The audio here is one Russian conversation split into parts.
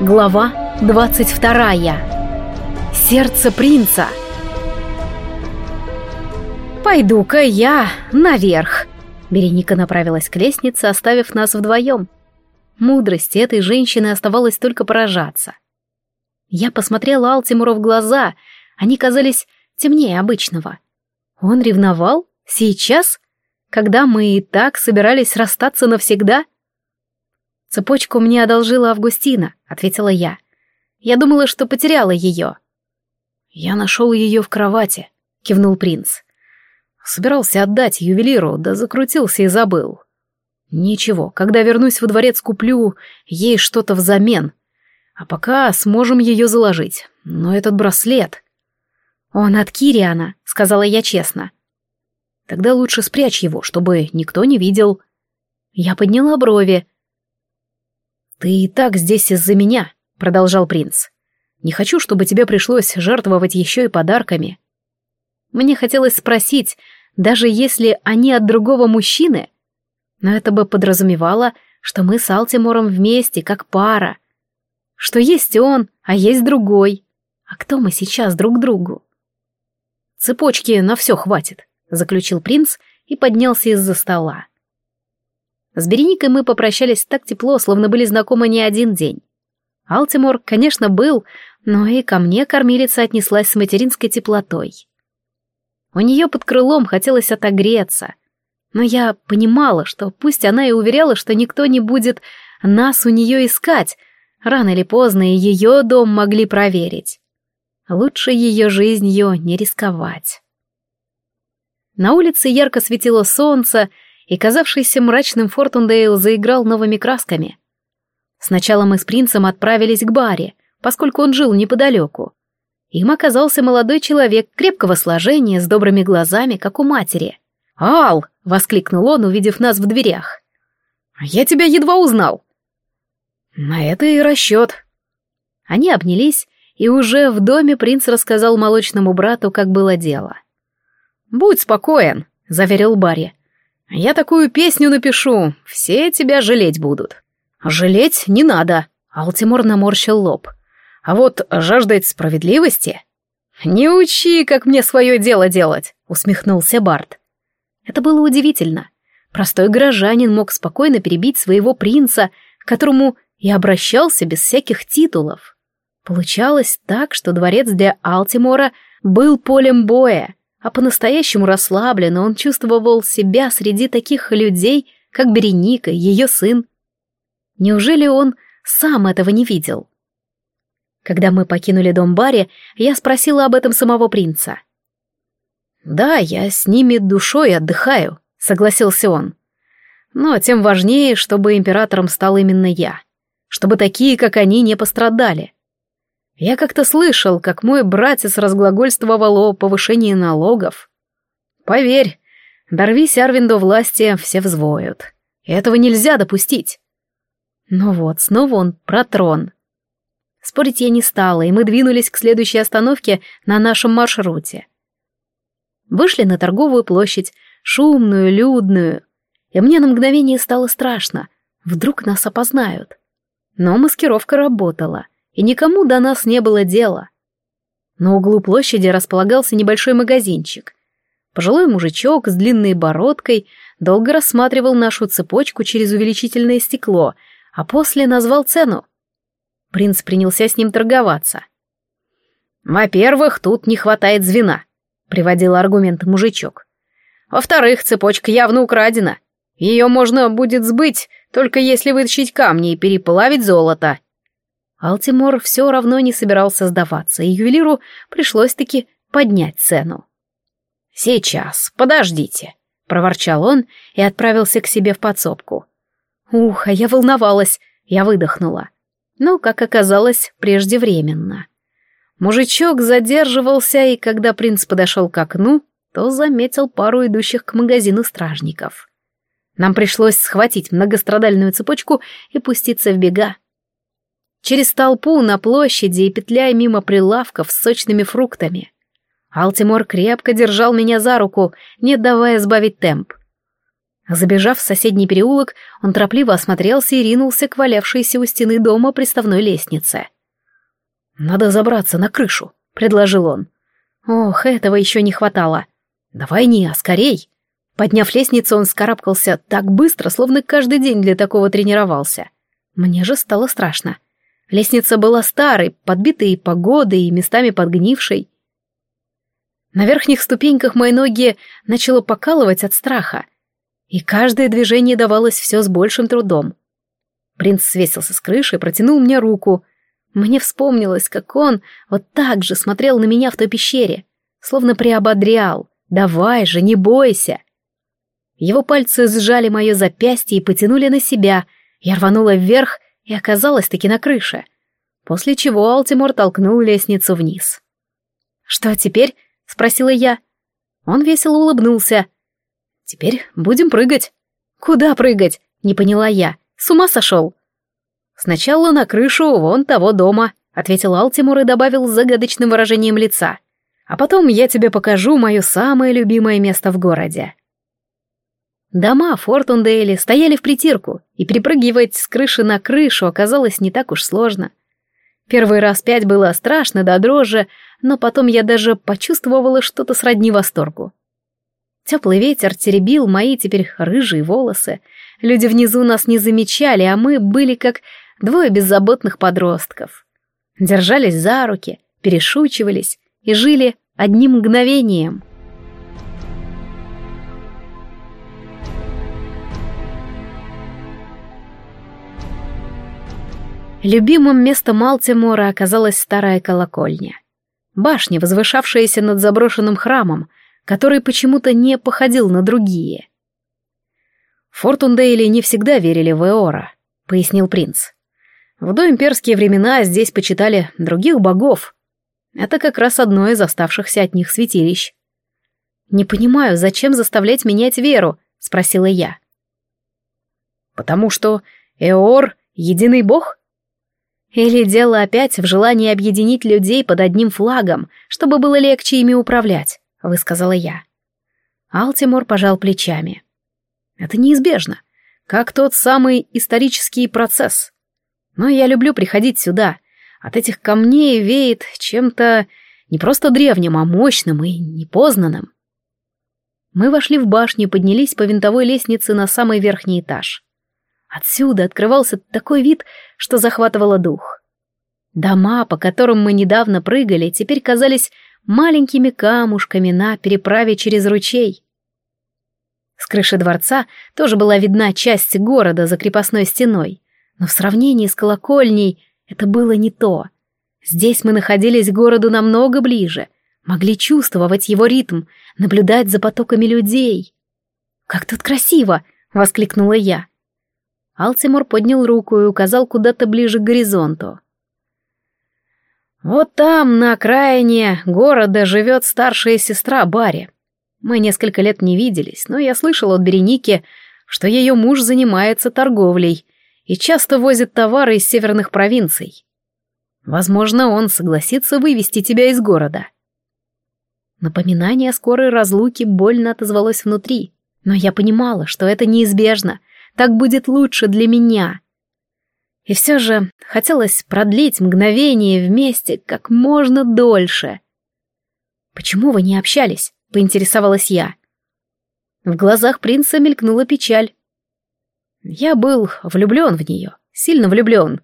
Глава 22. Сердце принца. «Пойду-ка я наверх!» Береника направилась к лестнице, оставив нас вдвоем. Мудрости этой женщины оставалось только поражаться. Я посмотрела Алтимуру в глаза, они казались темнее обычного. Он ревновал? Сейчас? Когда мы и так собирались расстаться навсегда? «Цепочку мне одолжила Августина», — ответила я. «Я думала, что потеряла ее». «Я нашел ее в кровати», — кивнул принц. Собирался отдать ювелиру, да закрутился и забыл. Ничего, когда вернусь во дворец, куплю ей что-то взамен. А пока сможем ее заложить. Но этот браслет... Он от Кириана, сказала я честно. Тогда лучше спрячь его, чтобы никто не видел. Я подняла брови. «Ты и так здесь из-за меня», — продолжал принц. «Не хочу, чтобы тебе пришлось жертвовать еще и подарками». Мне хотелось спросить, даже если они от другого мужчины, но это бы подразумевало, что мы с Алтимором вместе, как пара. Что есть он, а есть другой. А кто мы сейчас друг другу? Цепочки на все хватит, заключил принц и поднялся из-за стола. С Береникой мы попрощались так тепло, словно были знакомы не один день. Алтимор, конечно, был, но и ко мне кормилица отнеслась с материнской теплотой. У нее под крылом хотелось отогреться, но я понимала, что пусть она и уверяла, что никто не будет нас у нее искать, рано или поздно и ее дом могли проверить. Лучше ее жизнью не рисковать. На улице ярко светило солнце, и казавшийся мрачным Фортундейл заиграл новыми красками. Сначала мы с принцем отправились к баре, поскольку он жил неподалеку. Им оказался молодой человек крепкого сложения, с добрыми глазами, как у матери. «Ал!» — воскликнул он, увидев нас в дверях. «Я тебя едва узнал!» «На это и расчет!» Они обнялись, и уже в доме принц рассказал молочному брату, как было дело. «Будь спокоен», — заверил Барри. Я такую песню напишу, все тебя жалеть будут. Жалеть не надо, Алтимор наморщил лоб. А вот жаждать справедливости? Не учи, как мне свое дело делать, усмехнулся Барт. Это было удивительно. Простой горожанин мог спокойно перебить своего принца, к которому и обращался без всяких титулов. Получалось так, что дворец для Алтимора был полем боя, а по-настоящему расслабленно он чувствовал себя среди таких людей, как Береника, ее сын. Неужели он сам этого не видел? Когда мы покинули дом Барри, я спросила об этом самого принца. «Да, я с ними душой отдыхаю», — согласился он. «Но тем важнее, чтобы императором стал именно я, чтобы такие, как они, не пострадали. Я как-то слышал, как мой братец разглагольствовал о повышении налогов. Поверь, дорвись Арвин до власти, все взвоют. Этого нельзя допустить. Ну вот, снова он про трон. Спорить я не стала, и мы двинулись к следующей остановке на нашем маршруте. Вышли на торговую площадь, шумную, людную, и мне на мгновение стало страшно. Вдруг нас опознают. Но маскировка работала и никому до нас не было дела. На углу площади располагался небольшой магазинчик. Пожилой мужичок с длинной бородкой долго рассматривал нашу цепочку через увеличительное стекло, а после назвал цену. Принц принялся с ним торговаться. «Во-первых, тут не хватает звена», — приводил аргумент мужичок. «Во-вторых, цепочка явно украдена. Ее можно будет сбыть, только если вытащить камни и переплавить золото. Алтимор все равно не собирался сдаваться, и ювелиру пришлось-таки поднять цену. «Сейчас, подождите», — проворчал он и отправился к себе в подсобку. Ух, а я волновалась, я выдохнула. Но, как оказалось, преждевременно. Мужичок задерживался, и когда принц подошел к окну, то заметил пару идущих к магазину стражников. Нам пришлось схватить многострадальную цепочку и пуститься в бега. Через толпу на площади и петляя мимо прилавков с сочными фруктами. Алтимор крепко держал меня за руку, не давая сбавить темп. Забежав в соседний переулок, он торопливо осмотрелся и ринулся к валявшейся у стены дома приставной лестнице. «Надо забраться на крышу», — предложил он. Ох, этого еще не хватало. «Давай не, а скорей!» Подняв лестницу, он скарабкался так быстро, словно каждый день для такого тренировался. Мне же стало страшно. Лестница была старой, подбитой погодой и местами подгнившей. На верхних ступеньках мои ноги начало покалывать от страха, и каждое движение давалось все с большим трудом. Принц свесился с крыши и протянул мне руку. Мне вспомнилось, как он вот так же смотрел на меня в той пещере, словно приободрял. «Давай же, не бойся!» Его пальцы сжали мое запястье и потянули на себя. Я рванула вверх и оказалась-таки на крыше. После чего Алтимор толкнул лестницу вниз. «Что теперь?» — спросила я. Он весело улыбнулся. «Теперь будем прыгать». «Куда прыгать?» — не поняла я. «С ума сошел?» «Сначала на крышу вон того дома», — ответил Алтимор и добавил с загадочным выражением лица. «А потом я тебе покажу мое самое любимое место в городе». Дома Фортундейли стояли в притирку, и перепрыгивать с крыши на крышу оказалось не так уж сложно. Первый раз пять было страшно до дрожи, но потом я даже почувствовала что-то сродни восторгу. Теплый ветер теребил мои теперь рыжие волосы. Люди внизу нас не замечали, а мы были как двое беззаботных подростков. Держались за руки, перешучивались и жили одним мгновением. Любимым местом Малтимора оказалась старая колокольня. Башня, возвышавшаяся над заброшенным храмом, который почему-то не походил на другие. «Фортундейли не всегда верили в Эора», — пояснил принц. В доимперские времена здесь почитали других богов. Это как раз одно из оставшихся от них святилищ. «Не понимаю, зачем заставлять менять веру?» — спросила я. «Потому что Эор — единый бог?» Или дело опять в желании объединить людей под одним флагом, чтобы было легче ими управлять, высказала я. Алтимор пожал плечами. Это неизбежно, как тот самый исторический процесс. Но я люблю приходить сюда. От этих камней веет чем-то не просто древним, а мощным и непознанным. Мы вошли в башню и поднялись по винтовой лестнице на самый верхний этаж. Отсюда открывался такой вид, что захватывало дух. Дома, по которым мы недавно прыгали, теперь казались маленькими камушками на переправе через ручей. С крыши дворца тоже была видна часть города за крепостной стеной, но в сравнении с колокольней это было не то. Здесь мы находились к городу намного ближе, могли чувствовать его ритм, наблюдать за потоками людей. «Как тут красиво!» — воскликнула я. Алтимор поднял руку и указал куда-то ближе к горизонту. «Вот там, на окраине города, живет старшая сестра Барри. Мы несколько лет не виделись, но я слышал от Береники, что ее муж занимается торговлей и часто возит товары из северных провинций. Возможно, он согласится вывести тебя из города». Напоминание о скорой разлуке больно отозвалось внутри, но я понимала, что это неизбежно — так будет лучше для меня. И все же хотелось продлить мгновение вместе как можно дольше. «Почему вы не общались?» — поинтересовалась я. В глазах принца мелькнула печаль. Я был влюблен в нее, сильно влюблен,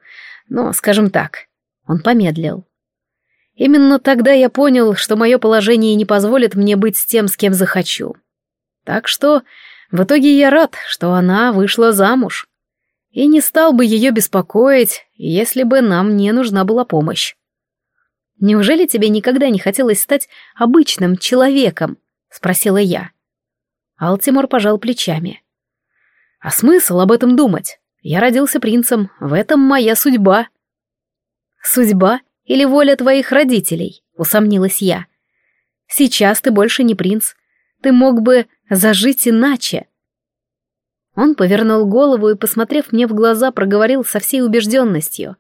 но, скажем так, он помедлил. Именно тогда я понял, что мое положение не позволит мне быть с тем, с кем захочу. Так что в итоге я рад, что она вышла замуж. И не стал бы ее беспокоить, если бы нам не нужна была помощь. «Неужели тебе никогда не хотелось стать обычным человеком?» — спросила я. Алтимор пожал плечами. «А смысл об этом думать? Я родился принцем, в этом моя судьба». «Судьба или воля твоих родителей?» — усомнилась я. «Сейчас ты больше не принц. Ты мог бы зажить иначе. Он повернул голову и, посмотрев мне в глаза, проговорил со всей убежденностью.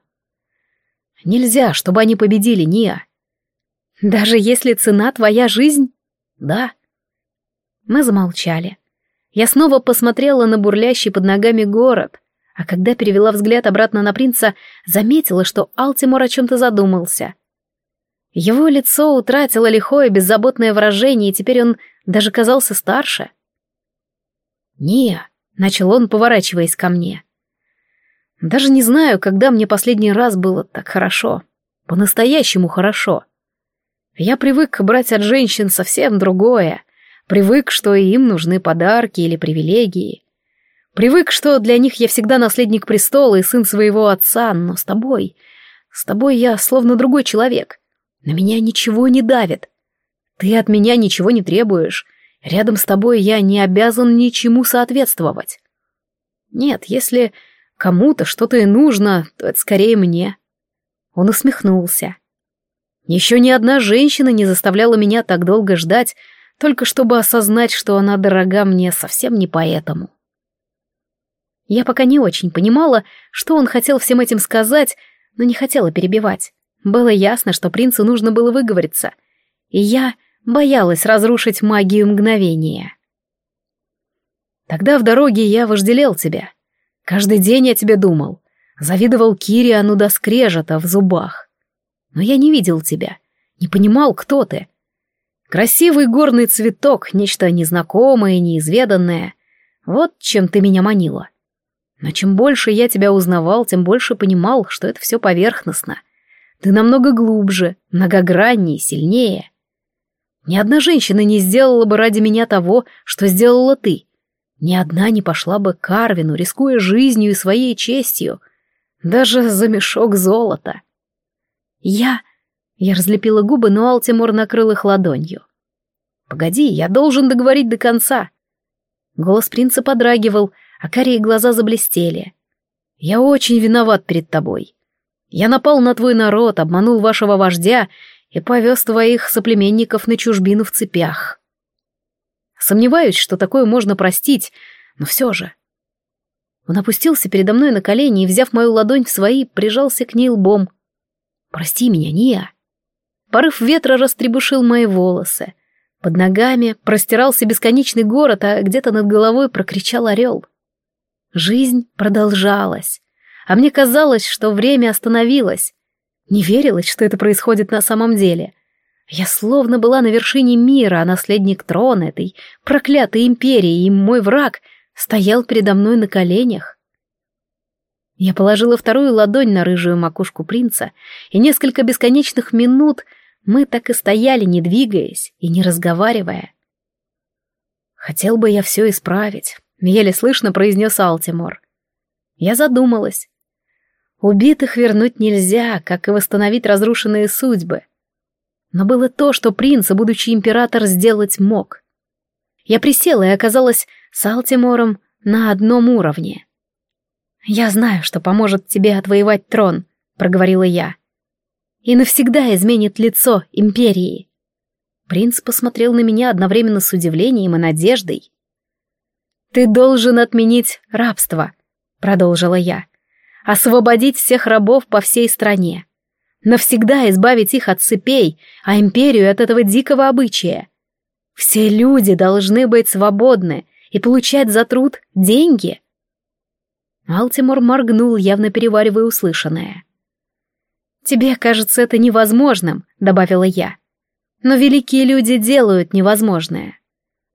«Нельзя, чтобы они победили, Ния». «Даже если цена твоя жизнь?» «Да». Мы замолчали. Я снова посмотрела на бурлящий под ногами город, а когда перевела взгляд обратно на принца, заметила, что Алтимор о чем-то задумался. Его лицо утратило лихое беззаботное выражение, и теперь он даже казался старше. «Не», — начал он, поворачиваясь ко мне. «Даже не знаю, когда мне последний раз было так хорошо. По-настоящему хорошо. Я привык брать от женщин совсем другое. Привык, что им нужны подарки или привилегии. Привык, что для них я всегда наследник престола и сын своего отца, но с тобой... С тобой я словно другой человек. На меня ничего не давит. Ты от меня ничего не требуешь. Рядом с тобой я не обязан ничему соответствовать. Нет, если кому-то что-то и нужно, то это скорее мне. Он усмехнулся. Еще ни одна женщина не заставляла меня так долго ждать, только чтобы осознать, что она дорога мне совсем не поэтому. Я пока не очень понимала, что он хотел всем этим сказать, но не хотела перебивать. Было ясно, что принцу нужно было выговориться, и я боялась разрушить магию мгновения. Тогда в дороге я вожделел тебя. Каждый день я тебе думал, завидовал Кириану до скрежета в зубах. Но я не видел тебя, не понимал, кто ты — Красивый горный цветок, нечто незнакомое, неизведанное. Вот чем ты меня манила. Но чем больше я тебя узнавал, тем больше понимал, что это все поверхностно. Ты намного глубже, многограннее, сильнее. Ни одна женщина не сделала бы ради меня того, что сделала ты. Ни одна не пошла бы к Арвину, рискуя жизнью и своей честью. Даже за мешок золота. Я я разлепила губы, но Алтимор накрыл их ладонью. «Погоди, я должен договорить до конца». Голос принца подрагивал, а карие глаза заблестели. «Я очень виноват перед тобой. Я напал на твой народ, обманул вашего вождя и повез твоих соплеменников на чужбину в цепях. Сомневаюсь, что такое можно простить, но все же». Он опустился передо мной на колени и, взяв мою ладонь в свои, прижался к ней лбом. «Прости меня, Ния. Порыв ветра растребушил мои волосы. Под ногами простирался бесконечный город, а где-то над головой прокричал орел. Жизнь продолжалась, а мне казалось, что время остановилось. Не верилось, что это происходит на самом деле. Я словно была на вершине мира, а наследник трона этой проклятой империи и мой враг стоял передо мной на коленях. Я положила вторую ладонь на рыжую макушку принца, и несколько бесконечных минут мы так и стояли, не двигаясь и не разговаривая. «Хотел бы я все исправить», — еле слышно произнес Алтимор. Я задумалась. Убитых вернуть нельзя, как и восстановить разрушенные судьбы. Но было то, что принц, будучи император, сделать мог. Я присела и оказалась с Алтимором на одном уровне. «Я знаю, что поможет тебе отвоевать трон», — проговорила я и навсегда изменит лицо империи. Принц посмотрел на меня одновременно с удивлением и надеждой. «Ты должен отменить рабство», — продолжила я, — «освободить всех рабов по всей стране, навсегда избавить их от цепей, а империю от этого дикого обычая. Все люди должны быть свободны и получать за труд деньги». Алтимор моргнул, явно переваривая услышанное. «Тебе кажется это невозможным», — добавила я. «Но великие люди делают невозможное.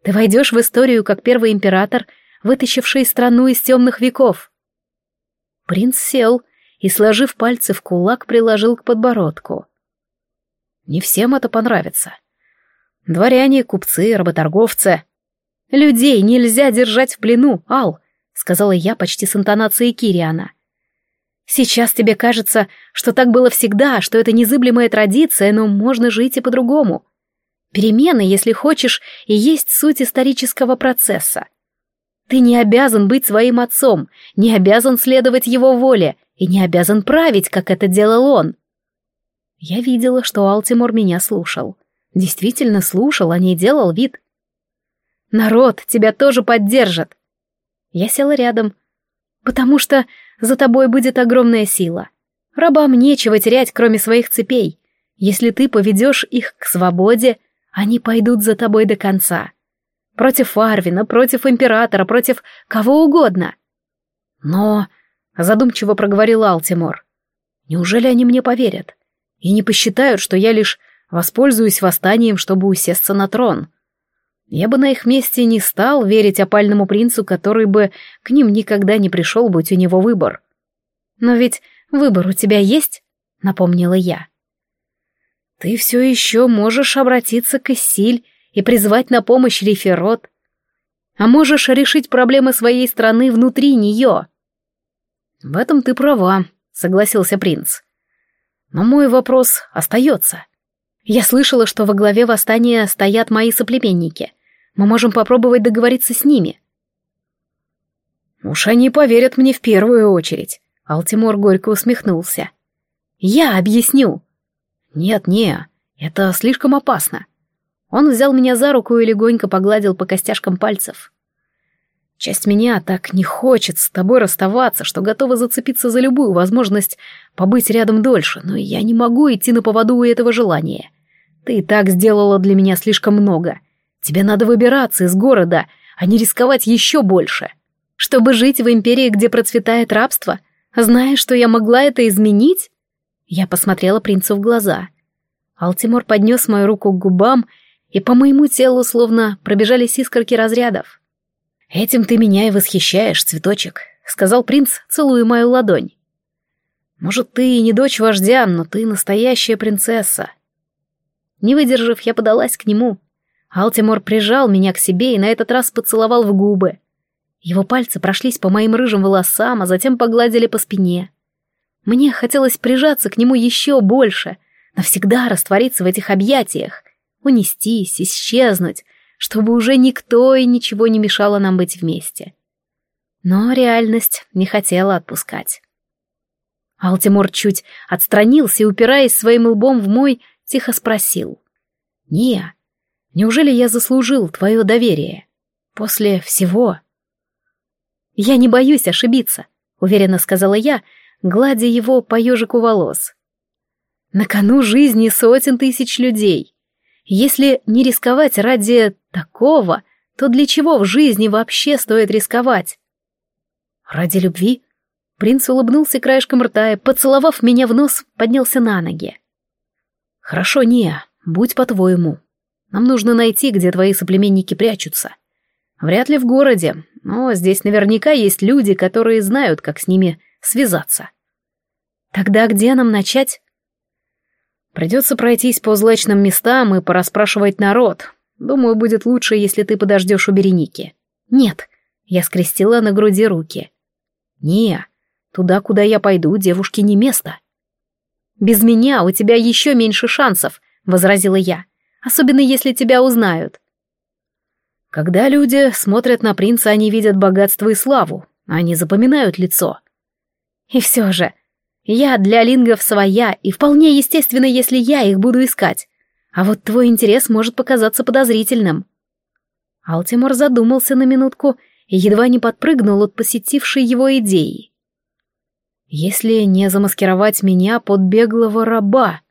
Ты войдешь в историю как первый император, вытащивший страну из темных веков». Принц сел и, сложив пальцы в кулак, приложил к подбородку. «Не всем это понравится. Дворяне, купцы, работорговцы. Людей нельзя держать в плену, Ал», — сказала я почти с интонацией Кириана. Сейчас тебе кажется, что так было всегда, что это незыблемая традиция, но можно жить и по-другому. Перемены, если хочешь, и есть суть исторического процесса. Ты не обязан быть своим отцом, не обязан следовать его воле и не обязан править, как это делал он. Я видела, что Алтимор меня слушал. Действительно слушал, а не делал вид. Народ тебя тоже поддержит. Я села рядом, потому что за тобой будет огромная сила. Рабам нечего терять, кроме своих цепей. Если ты поведешь их к свободе, они пойдут за тобой до конца. Против Арвина, против императора, против кого угодно. Но, задумчиво проговорил Алтимор, неужели они мне поверят? И не посчитают, что я лишь воспользуюсь восстанием, чтобы усесться на трон? Я бы на их месте не стал верить опальному принцу, который бы к ним никогда не пришел, будь у него выбор. Но ведь выбор у тебя есть, напомнила я. Ты все еще можешь обратиться к Иссиль и призвать на помощь Реферот, а можешь решить проблемы своей страны внутри нее. В этом ты права, согласился принц. Но мой вопрос остается. Я слышала, что во главе восстания стоят мои соплеменники. Мы можем попробовать договориться с ними. Уж они поверят мне в первую очередь. Алтимор горько усмехнулся. Я объясню. Нет, не, это слишком опасно. Он взял меня за руку и легонько погладил по костяшкам пальцев. Часть меня так не хочет с тобой расставаться, что готова зацепиться за любую возможность побыть рядом дольше, но я не могу идти на поводу у этого желания. Ты и так сделала для меня слишком много. Тебе надо выбираться из города, а не рисковать еще больше. Чтобы жить в империи, где процветает рабство, зная, что я могла это изменить? Я посмотрела принцу в глаза. Алтимор поднес мою руку к губам и по моему телу словно пробежались искорки разрядов. «Этим ты меня и восхищаешь, цветочек», — сказал принц, целуя мою ладонь. «Может, ты и не дочь вождя, но ты настоящая принцесса». Не выдержав, я подалась к нему. Алтимор прижал меня к себе и на этот раз поцеловал в губы. Его пальцы прошлись по моим рыжим волосам, а затем погладили по спине. Мне хотелось прижаться к нему еще больше, навсегда раствориться в этих объятиях, унестись, исчезнуть, чтобы уже никто и ничего не мешало нам быть вместе. Но реальность не хотела отпускать. Алтимор чуть отстранился и, упираясь своим лбом в мой, тихо спросил. «Не, неужели я заслужил твое доверие? После всего?» «Я не боюсь ошибиться», — уверенно сказала я, гладя его по ежику волос. «На кону жизни сотен тысяч людей. Если не рисковать ради такого, то для чего в жизни вообще стоит рисковать? Ради любви? Принц улыбнулся краешком рта и, поцеловав меня в нос, поднялся на ноги. Хорошо, не, будь по-твоему. Нам нужно найти, где твои соплеменники прячутся. Вряд ли в городе, но здесь наверняка есть люди, которые знают, как с ними связаться. Тогда где нам начать? Придется пройтись по злачным местам и порасспрашивать народ. Думаю, будет лучше, если ты подождешь у Береники. Нет, я скрестила на груди руки. Не, туда, куда я пойду, девушке не место. Без меня у тебя еще меньше шансов, возразила я, особенно если тебя узнают. Когда люди смотрят на принца, они видят богатство и славу, они запоминают лицо. И все же, я для лингов своя, и вполне естественно, если я их буду искать. А вот твой интерес может показаться подозрительным. Алтимор задумался на минутку и едва не подпрыгнул от посетившей его идеи. Если не замаскировать меня под беглого раба...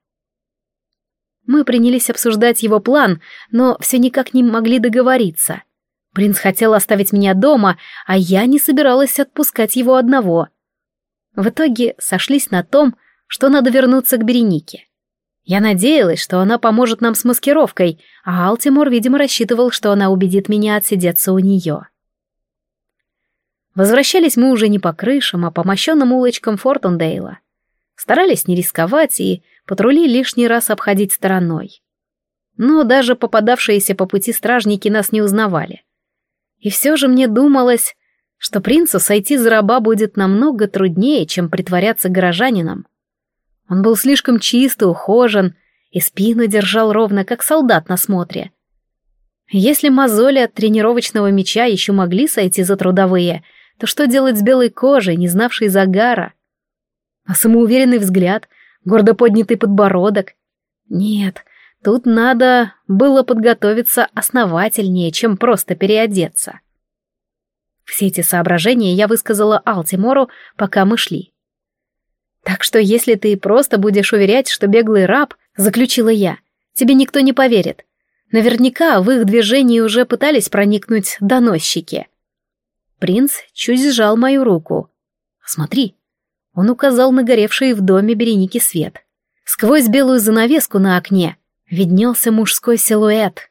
Мы принялись обсуждать его план, но все никак не могли договориться. Принц хотел оставить меня дома, а я не собиралась отпускать его одного — в итоге сошлись на том, что надо вернуться к Беренике. Я надеялась, что она поможет нам с маскировкой, а Алтимор, видимо, рассчитывал, что она убедит меня отсидеться у нее. Возвращались мы уже не по крышам, а по мощенным улочкам Фортундейла. Старались не рисковать и патрули лишний раз обходить стороной. Но даже попадавшиеся по пути стражники нас не узнавали. И все же мне думалось, что принцу сойти за раба будет намного труднее, чем притворяться горожанином. Он был слишком чист и ухожен, и спину держал ровно, как солдат на смотре. Если мозоли от тренировочного меча еще могли сойти за трудовые, то что делать с белой кожей, не знавшей загара? А самоуверенный взгляд, гордо поднятый подбородок? Нет, тут надо было подготовиться основательнее, чем просто переодеться. Все эти соображения я высказала Алтимору, пока мы шли. «Так что если ты просто будешь уверять, что беглый раб, — заключила я, — тебе никто не поверит. Наверняка в их движении уже пытались проникнуть доносчики. Принц чуть сжал мою руку. «Смотри». Он указал на горевший в доме Береники свет. Сквозь белую занавеску на окне виднелся мужской силуэт.